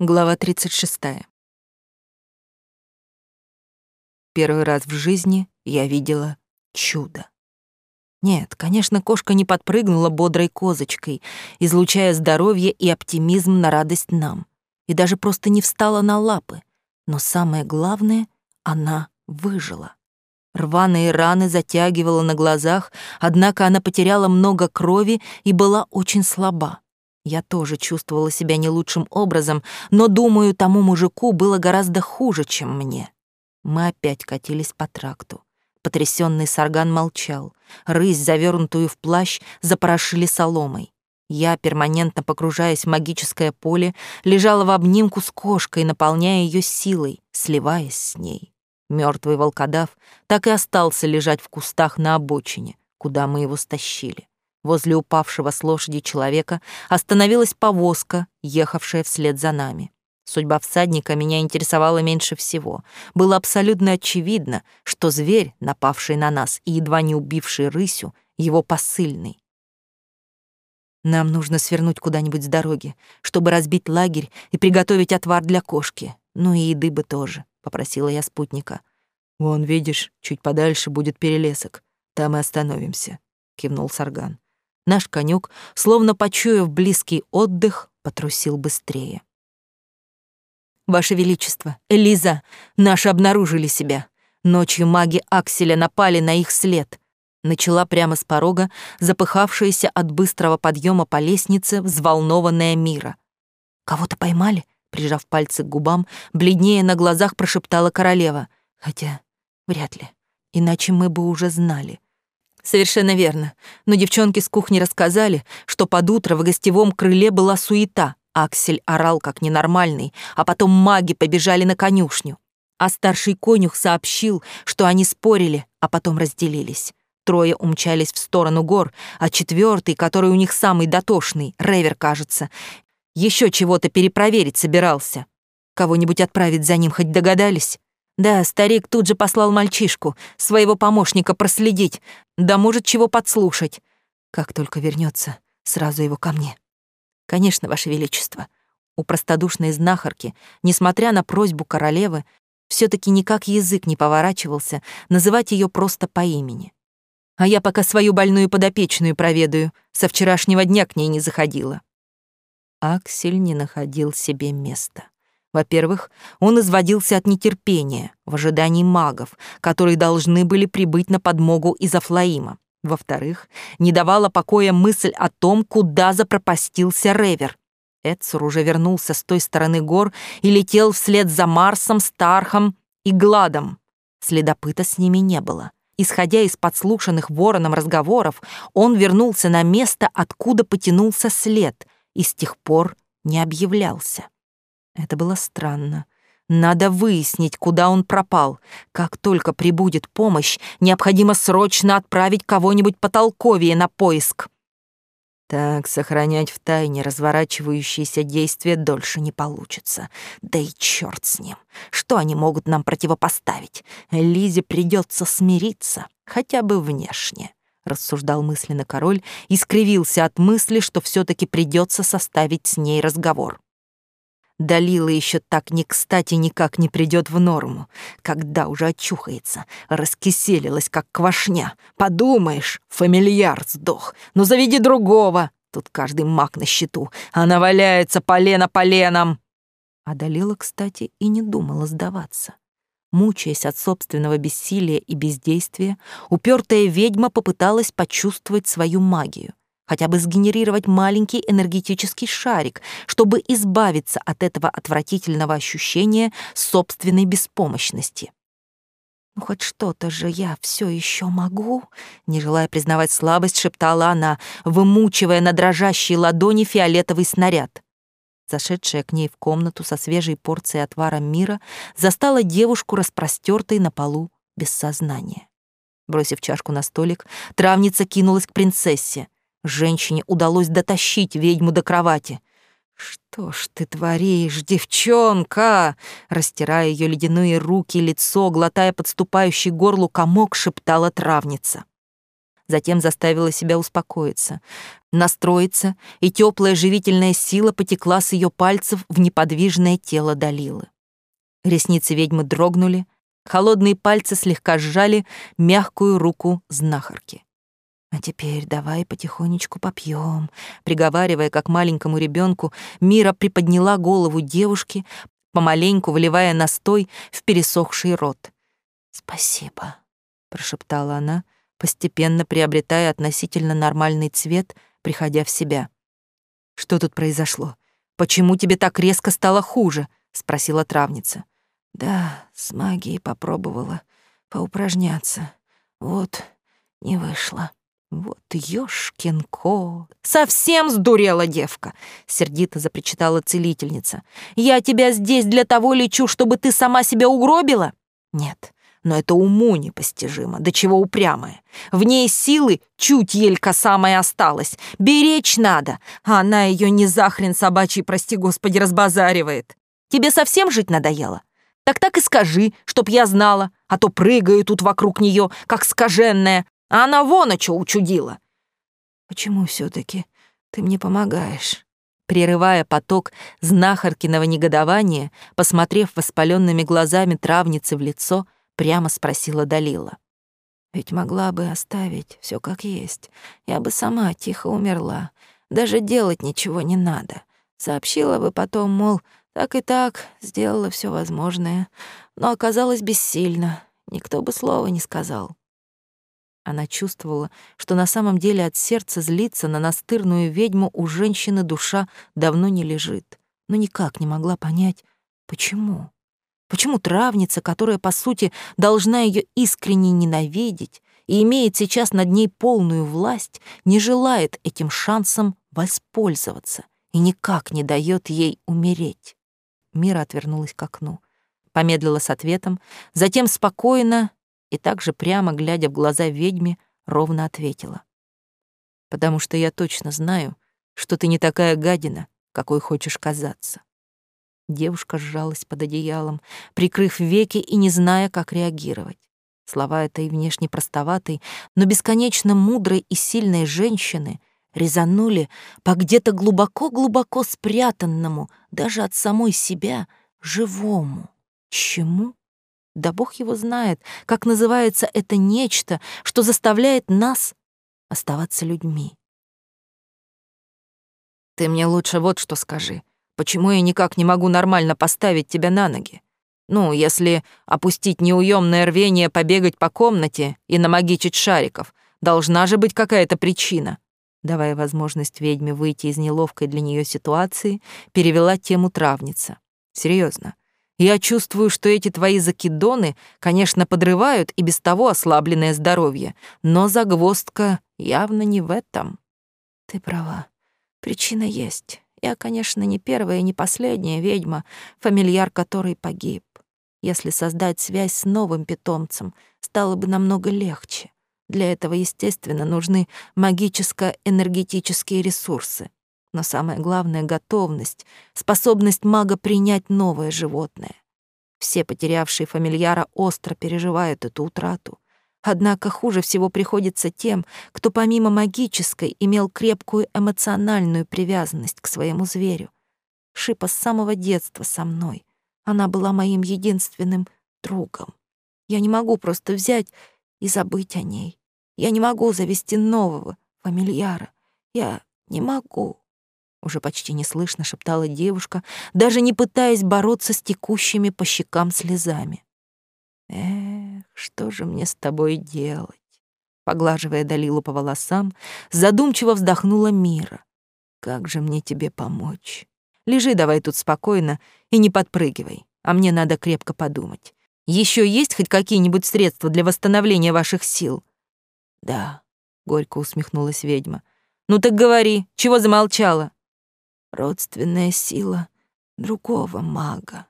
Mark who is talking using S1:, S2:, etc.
S1: Глава 36. Первый раз в жизни я видела чудо. Нет, конечно, кошка не подпрыгнула бодрой козочкой, излучая здоровье и оптимизм на радость нам, и даже просто не встала на лапы. Но самое главное, она выжила. Рваные раны затягивала на глазах, однако она потеряла много крови и была очень слаба. Я тоже чувствовала себя не лучшим образом, но, думаю, тому мужику было гораздо хуже, чем мне. Мы опять катились по тракту. Потрясенный Сарган молчал. Рысь, завернутую в плащ, запорошили соломой. Я, перманентно погружаясь в магическое поле, лежала в обнимку с кошкой, наполняя ее силой, сливаясь с ней. Мертвый волкодав так и остался лежать в кустах на обочине, куда мы его стащили. Возле упавшего с лошади человека остановилась повозка, ехавшая вслед за нами. Судьба всадника меня интересовала меньше всего. Было абсолютно очевидно, что зверь, напавший на нас и едва не убивший рысю, его посыльный. Нам нужно свернуть куда-нибудь с дороги, чтобы разбить лагерь и приготовить отвар для кошки. Ну и еды бы тоже, — попросила я спутника. «Вон, видишь, чуть подальше будет перелесок. Там и остановимся», — кивнул Сарган. Наш конюк, словно почуяв близкий отдых, потрусил быстрее. «Ваше Величество, Элиза, наши обнаружили себя. Ночью маги Акселя напали на их след», начала прямо с порога, запыхавшаяся от быстрого подъема по лестнице, взволнованная Мира. «Кого-то поймали?» Прижав пальцы к губам, бледнее на глазах прошептала королева. «Хотя, вряд ли. Иначе мы бы уже знали». Совершенно верно. Но девчонки с кухни рассказали, что под утро в гостевом крыле была суета. Аксель орал как ненормальный, а потом маги побежали на конюшню. А старший конюх сообщил, что они спорили, а потом разделились. Трое умчались в сторону гор, а четвертый, который у них самый дотошный, Ревер, кажется, еще чего-то перепроверить собирался. Кого-нибудь отправить за ним хоть догадались? Да, старик тут же послал мальчишку, своего помощника проследить, да может чего подслушать. Как только вернется, сразу его ко мне. Конечно, Ваше Величество. У простодушной знахарки, несмотря на просьбу королевы, все таки никак язык не поворачивался называть ее просто по имени. А я пока свою больную подопечную проведаю, со вчерашнего дня к ней не заходила. Аксель не находил себе места. Во-первых, он изводился от нетерпения в ожидании магов, которые должны были прибыть на подмогу из Афлаима. Во-вторых, не давала покоя мысль о том, куда запропастился Ревер. Эдсур уже вернулся с той стороны гор и летел вслед за Марсом, Стархом и Гладом. Следопыта с ними не было. Исходя из подслушанных вороном разговоров, он вернулся на место, откуда потянулся след, и с тех пор не объявлялся. Это было странно. Надо выяснить, куда он пропал. Как только прибудет помощь, необходимо срочно отправить кого-нибудь потолковее на поиск. Так сохранять в тайне разворачивающиеся действия дольше не получится. Да и черт с ним. Что они могут нам противопоставить? Лизе придется смириться, хотя бы внешне рассуждал мысленно король и скривился от мысли, что все таки придется составить с ней разговор. Далила еще так не кстати никак не придет в норму, когда уже очухается, раскиселилась, как квашня. Подумаешь, фамильяр сдох, ну заведи другого. Тут каждый маг на счету, она валяется полено поленом. А Далила, кстати, и не думала сдаваться. Мучаясь от собственного бессилия и бездействия, упертая ведьма попыталась почувствовать свою магию хотя бы сгенерировать маленький энергетический шарик, чтобы избавиться от этого отвратительного ощущения собственной беспомощности. «Ну, хоть что-то же я все еще могу», — не желая признавать слабость, шептала она, вымучивая на дрожащей ладони фиолетовый снаряд. Зашедшая к ней в комнату со свежей порцией отвара мира застала девушку распростертой на полу без сознания. Бросив чашку на столик, травница кинулась к принцессе. Женщине удалось дотащить ведьму до кровати. «Что ж ты творишь, девчонка?» Растирая ее ледяные руки и лицо, глотая подступающий горлу комок, шептала травница. затем заставила себя успокоиться, настроиться, и теплая живительная сила потекла с ее пальцев в неподвижное тело Далилы. Ресницы ведьмы дрогнули, холодные пальцы слегка сжали мягкую руку знахарки. «А теперь давай потихонечку попьем», приговаривая, как маленькому ребенку, Мира приподняла голову девушки, помаленьку выливая настой в пересохший рот. «Спасибо», — прошептала она, постепенно приобретая относительно нормальный цвет, приходя в себя. «Что тут произошло? Почему тебе так резко стало хуже?» — спросила травница. «Да, с магией попробовала поупражняться. Вот, не вышло». «Вот ёшкин кот! Совсем сдурела девка!» — сердито запричитала целительница. «Я тебя здесь для того лечу, чтобы ты сама себя угробила?» «Нет, но это уму непостижимо, до чего упрямая. В ней силы чуть елька самая осталась. Беречь надо, а она ее не захрен собачий, прости господи, разбазаривает. Тебе совсем жить надоело? Так так и скажи, чтоб я знала, а то прыгаю тут вокруг нее, как скаженная, а она вон о чё учудила. Почему все таки ты мне помогаешь? Прерывая поток знахаркиного негодования, посмотрев воспаленными глазами травницы в лицо, прямо спросила Далила. Ведь могла бы оставить все как есть. Я бы сама тихо умерла. Даже делать ничего не надо. Сообщила бы потом, мол, так и так, сделала все возможное. Но оказалось бессильно. Никто бы слова не сказал. Она чувствовала, что на самом деле от сердца злиться на настырную ведьму у женщины душа давно не лежит, но никак не могла понять, почему. Почему травница, которая, по сути, должна ее искренне ненавидеть и имеет сейчас над ней полную власть, не желает этим шансом воспользоваться и никак не дает ей умереть? Мира отвернулась к окну, помедлила с ответом, затем спокойно и также прямо, глядя в глаза ведьме, ровно ответила. «Потому что я точно знаю, что ты не такая гадина, какой хочешь казаться». Девушка сжалась под одеялом, прикрыв веки и не зная, как реагировать. Слова этой внешне простоватой, но бесконечно мудрой и сильной женщины резанули по где-то глубоко-глубоко спрятанному, даже от самой себя, живому. Чему? Да бог его знает, как называется это нечто, что заставляет нас оставаться людьми. Ты мне лучше вот что скажи. Почему я никак не могу нормально поставить тебя на ноги? Ну, если опустить неуемное рвение побегать по комнате и намагичить шариков, должна же быть какая-то причина. Давая возможность ведьме выйти из неловкой для нее ситуации, перевела тему травница. Серьезно, я чувствую, что эти твои закидоны, конечно, подрывают и без того ослабленное здоровье, но загвоздка явно не в этом. Ты права. Причина есть. Я, конечно, не первая и не последняя ведьма, фамильяр которой погиб. Если создать связь с новым питомцем, стало бы намного легче. Для этого, естественно, нужны магическо-энергетические ресурсы но самое главное — готовность, способность мага принять новое животное. Все потерявшие фамильяра остро переживают эту утрату. Однако хуже всего приходится тем, кто помимо магической имел крепкую эмоциональную привязанность к своему зверю. Шипа с самого детства со мной. Она была моим единственным другом. Я не могу просто взять и забыть о ней. Я не могу завести нового фамильяра. Я не могу уже почти неслышно шептала девушка, даже не пытаясь бороться с текущими по щекам слезами. Эх, что же мне с тобой делать? Поглаживая Далилу по волосам, задумчиво вздохнула Мира. Как же мне тебе помочь? Лежи давай тут спокойно и не подпрыгивай, а мне надо крепко подумать. Еще есть хоть какие-нибудь средства для восстановления ваших сил? Да, горько усмехнулась ведьма. Ну так говори, чего замолчала? Родственная сила другого мага.